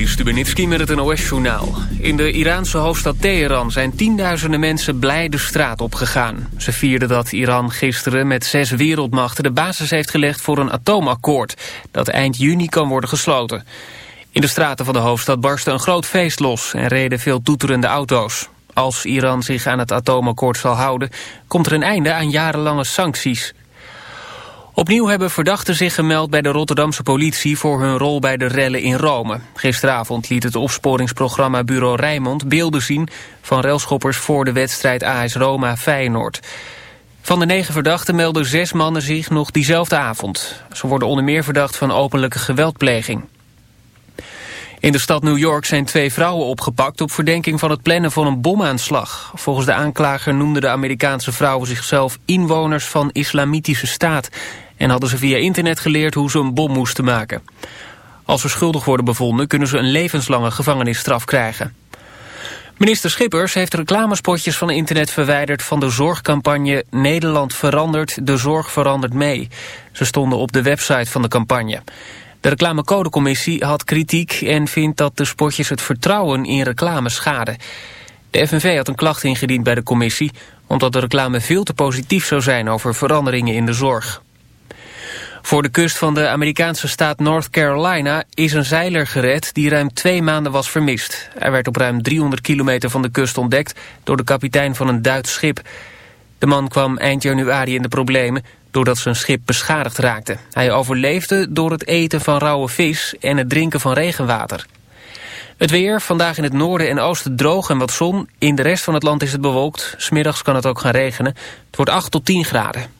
Juri Stubenitski met het NOS-journaal. In de Iraanse hoofdstad Teheran zijn tienduizenden mensen blij de straat opgegaan. Ze vierden dat Iran gisteren met zes wereldmachten de basis heeft gelegd voor een atoomakkoord... dat eind juni kan worden gesloten. In de straten van de hoofdstad barstte een groot feest los en reden veel toeterende auto's. Als Iran zich aan het atoomakkoord zal houden, komt er een einde aan jarenlange sancties... Opnieuw hebben verdachten zich gemeld bij de Rotterdamse politie voor hun rol bij de rellen in Rome. Gisteravond liet het opsporingsprogramma Bureau Rijmond beelden zien van relschoppers voor de wedstrijd AS Roma Feyenoord. Van de negen verdachten melden zes mannen zich nog diezelfde avond. Ze worden onder meer verdacht van openlijke geweldpleging. In de stad New York zijn twee vrouwen opgepakt op verdenking van het plannen van een bomaanslag. Volgens de aanklager noemden de Amerikaanse vrouwen zichzelf inwoners van islamitische staat en hadden ze via internet geleerd hoe ze een bom moesten maken. Als ze schuldig worden bevonden kunnen ze een levenslange gevangenisstraf krijgen. Minister Schippers heeft reclamespotjes van internet verwijderd van de zorgcampagne Nederland verandert, de zorg verandert mee. Ze stonden op de website van de campagne. De reclamecodecommissie had kritiek en vindt dat de spotjes het vertrouwen in reclame schaden. De FNV had een klacht ingediend bij de commissie... omdat de reclame veel te positief zou zijn over veranderingen in de zorg. Voor de kust van de Amerikaanse staat North Carolina is een zeiler gered die ruim twee maanden was vermist. Hij werd op ruim 300 kilometer van de kust ontdekt door de kapitein van een Duits schip. De man kwam eind januari in de problemen doordat zijn schip beschadigd raakte. Hij overleefde door het eten van rauwe vis en het drinken van regenwater. Het weer, vandaag in het noorden en oosten droog en wat zon. In de rest van het land is het bewolkt. Smiddags kan het ook gaan regenen. Het wordt 8 tot 10 graden.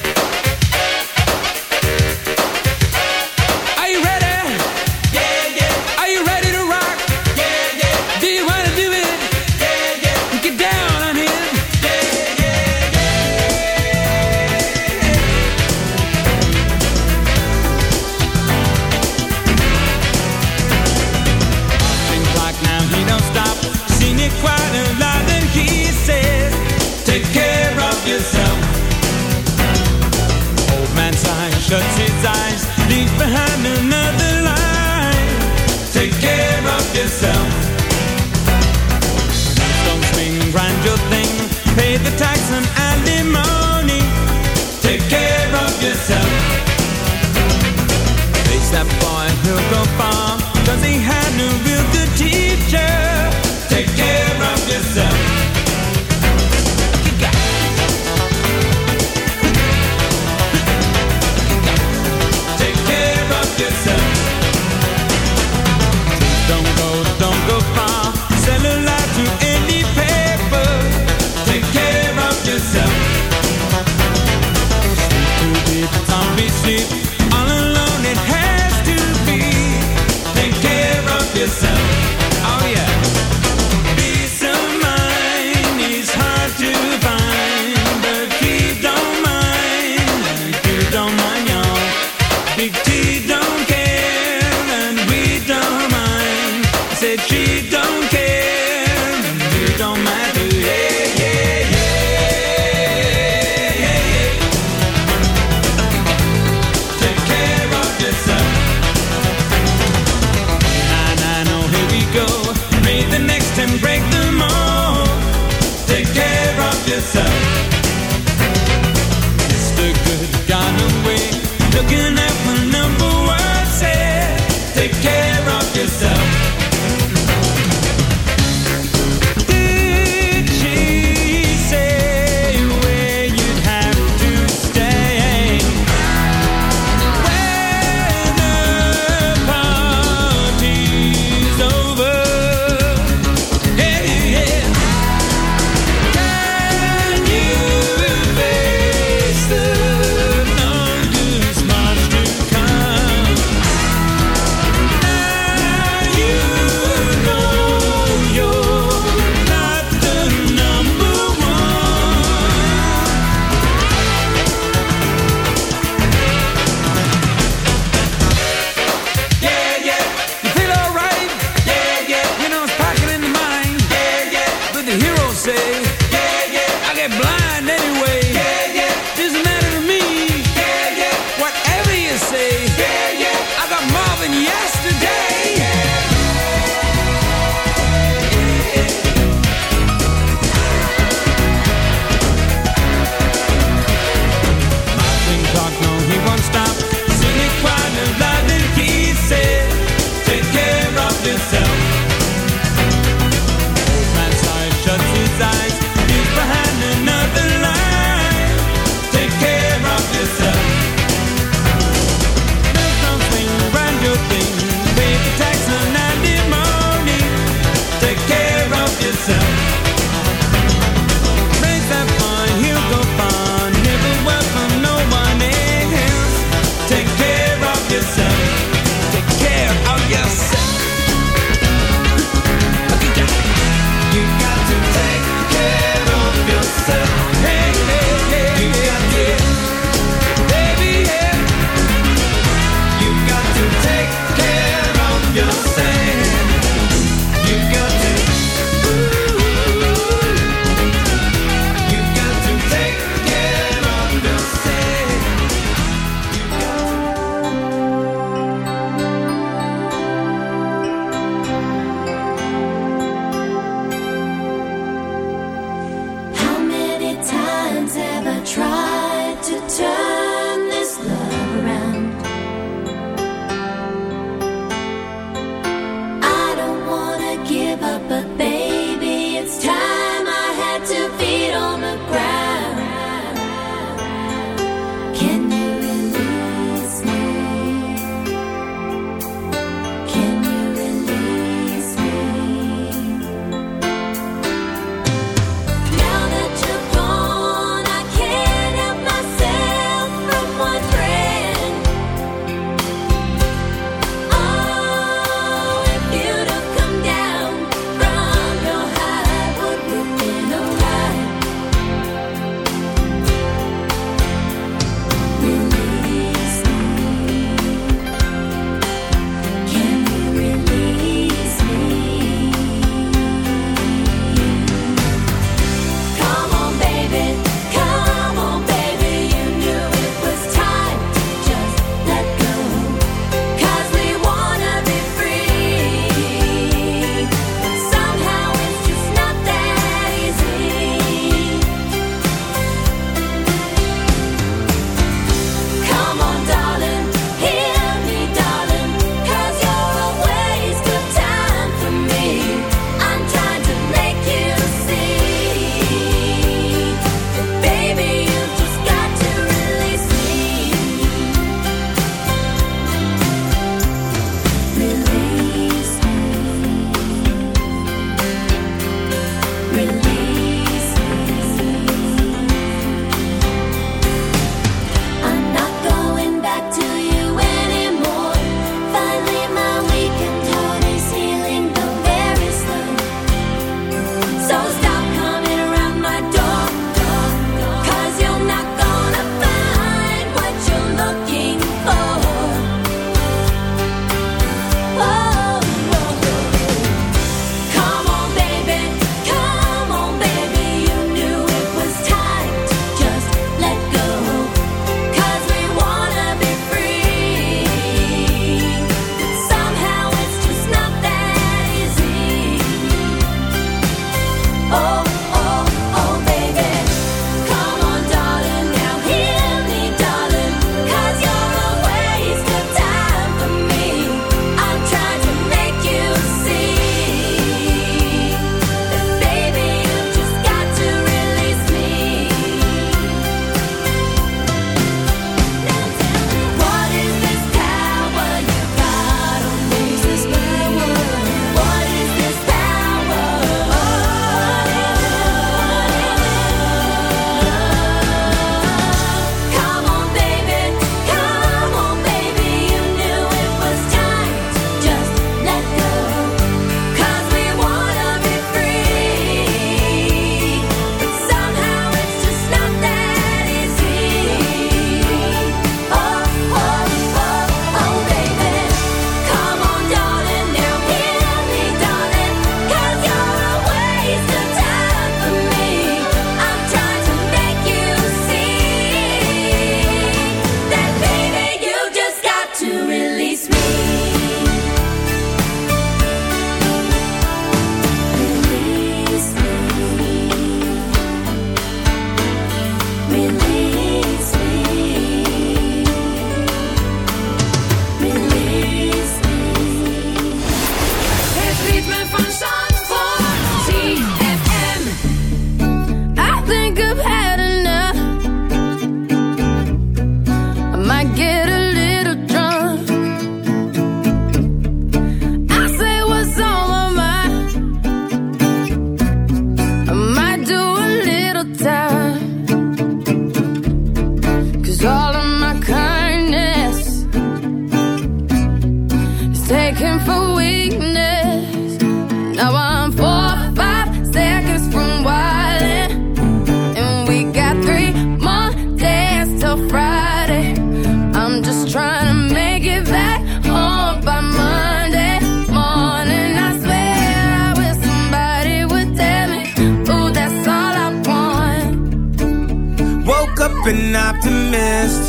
An optimist.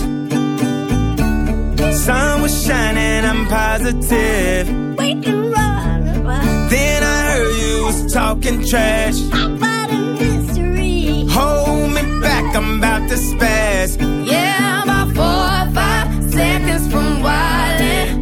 Sun was shining, I'm positive. Then I heard you was talking trash. About a mystery. Hold me back, I'm about to spaz. Yeah, I'm about four or five seconds from wildin'.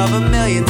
of a million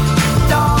dawn.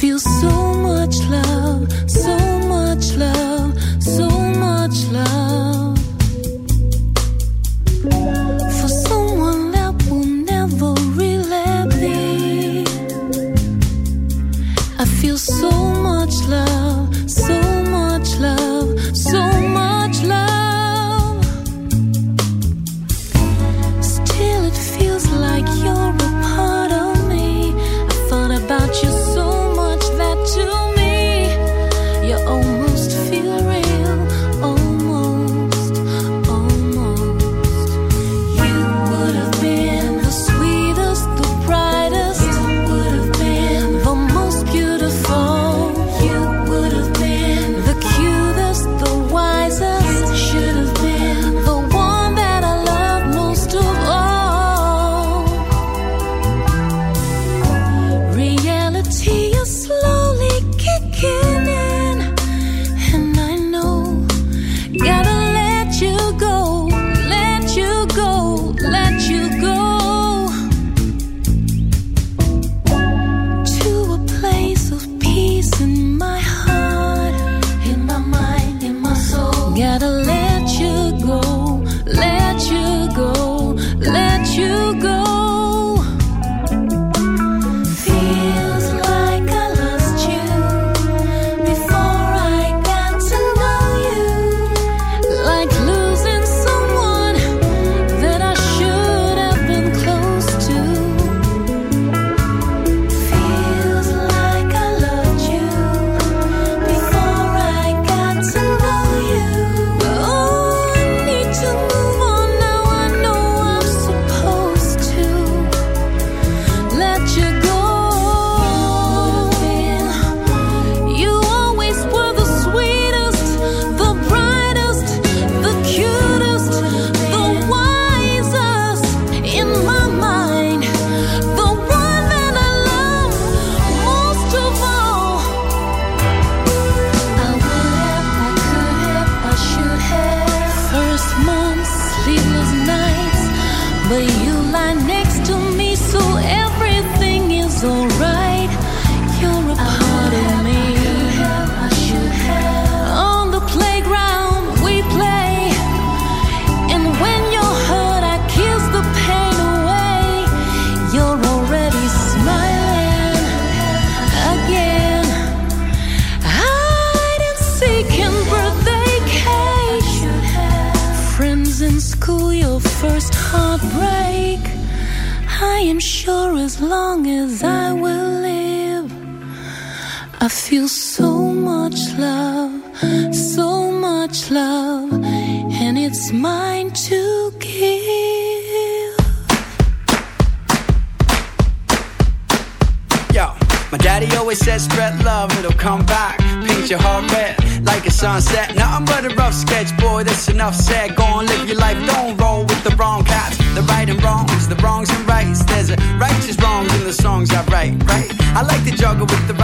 Feel so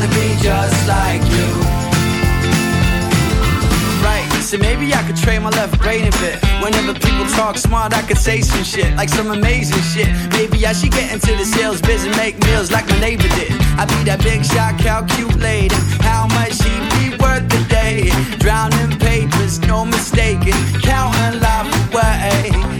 wanna be just like you. Right, so maybe I could trade my left brain a bit. Whenever people talk smart, I could say some shit, like some amazing shit. Maybe I should get into the sales biz and make meals like my neighbor did. I'd be that big shot, calculating how much he be worth a day. Drowning papers, no mistaking, counting life away.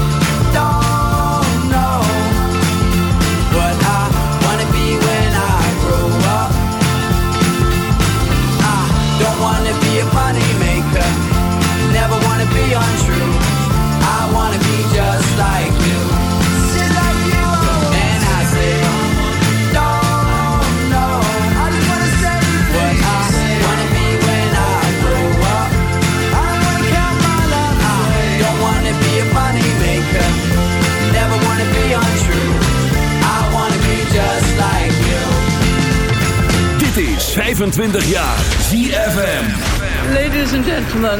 like you. Just like you. And I still don't know. I just wanna say what I wanna be when I grow up. I wanna count my love. I don't wanna be a money maker. Never wanna be untrue. I wanna be just like you. Dit is 25 jaar ZFM. Ladies and gentlemen,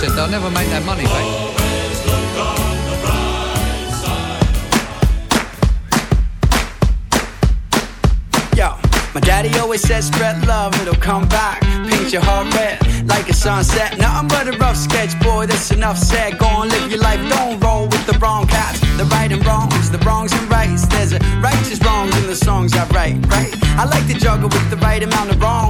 Said, they'll never make that money back. My daddy always said spread love, it'll come back. Paint your heart red like a sunset. Nothing but a rough sketch, boy, that's enough said. Go on, live your life, don't roll with the wrong cats. The right and wrongs, the wrongs and rights. There's a righteous wrongs in the songs I write, right? I like to juggle with the right amount of wrongs.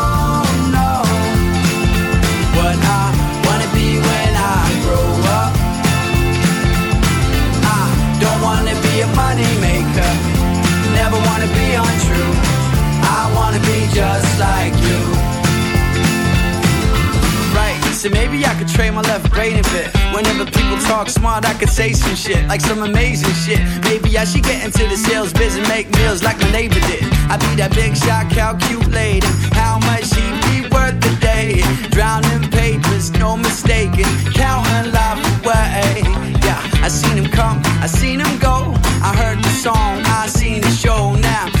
be just like you. Right, so maybe I could trade my left brain a bit. Whenever people talk smart, I could say some shit, like some amazing shit. Maybe I should get into the sales biz and make meals like my neighbor did. I'd be that big shot, calculating how much he be worth a day. Drowning papers, no mistaking, counting life away. Yeah, I seen him come, I seen him go. I heard the song, I seen the show now.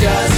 just